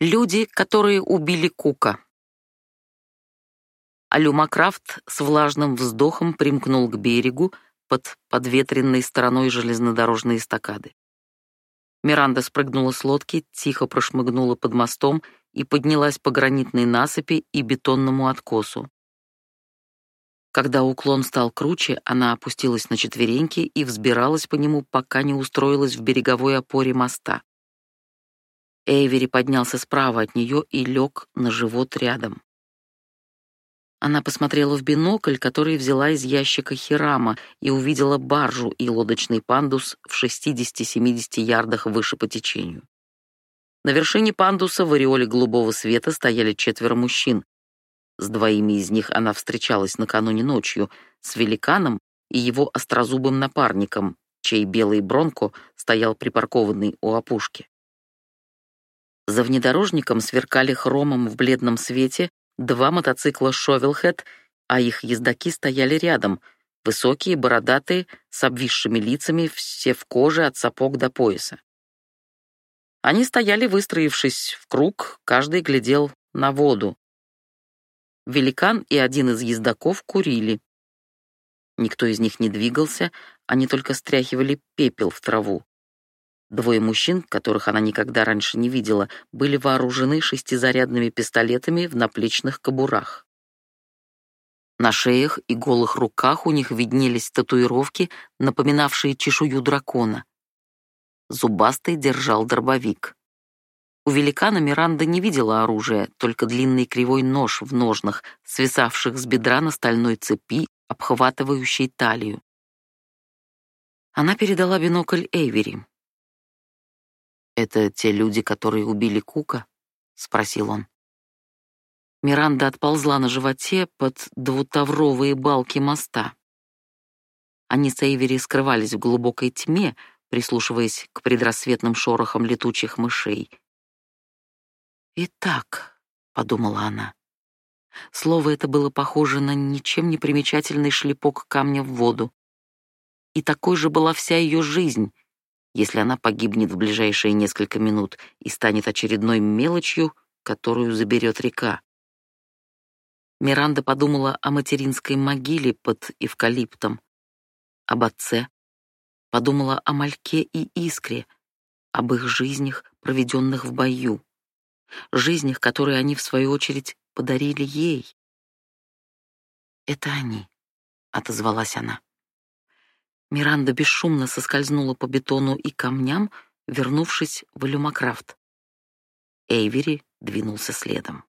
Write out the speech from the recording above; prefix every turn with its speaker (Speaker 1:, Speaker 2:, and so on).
Speaker 1: Люди, которые убили Кука. Алюмакрафт с влажным вздохом примкнул к берегу под подветренной стороной железнодорожной эстакады. Миранда спрыгнула с лодки, тихо прошмыгнула под мостом и поднялась по гранитной насыпи и бетонному откосу. Когда уклон стал круче, она опустилась на четвереньки и взбиралась по нему, пока не устроилась в береговой опоре моста. Эйвери поднялся справа от нее и лег на живот рядом. Она посмотрела в бинокль, который взяла из ящика Хирама, и увидела баржу и лодочный пандус в 60-70 ярдах выше по течению. На вершине пандуса в ореоле голубого света стояли четверо мужчин. С двоими из них она встречалась накануне ночью, с великаном и его острозубым напарником, чей белый бронко стоял припаркованный у опушки. За внедорожником сверкали хромом в бледном свете два мотоцикла «Шовелхэт», а их ездаки стояли рядом, высокие, бородатые, с обвисшими лицами, все в коже от сапог до пояса. Они стояли, выстроившись в круг, каждый глядел на воду. Великан и один из ездаков курили. Никто из них не двигался, они только стряхивали пепел в траву. Двое мужчин, которых она никогда раньше не видела, были вооружены шестизарядными пистолетами в наплечных кобурах. На шеях и голых руках у них виднелись татуировки, напоминавшие чешую дракона. Зубастый держал дробовик. У великана Миранда не видела оружия, только длинный кривой нож в ножнах, свисавших с бедра на стальной цепи, обхватывающей талию. Она передала бинокль Эйвери. «Это те люди, которые убили Кука?» — спросил он. Миранда отползла на животе под двутавровые балки моста. Они с Эйвери скрывались в глубокой тьме, прислушиваясь к предрассветным шорохам летучих мышей. «Итак», — подумала она, — слово это было похоже на ничем не примечательный шлепок камня в воду. И такой же была вся ее жизнь — если она погибнет в ближайшие несколько минут и станет очередной мелочью, которую заберет река. Миранда подумала о материнской могиле под эвкалиптом, об отце, подумала о Мальке и Искре, об их жизнях, проведенных в бою, жизнях, которые они, в свою очередь, подарили ей. «Это они», — отозвалась она. Миранда бесшумно соскользнула по бетону и камням, вернувшись в Люмакрафт. Эйвери двинулся следом.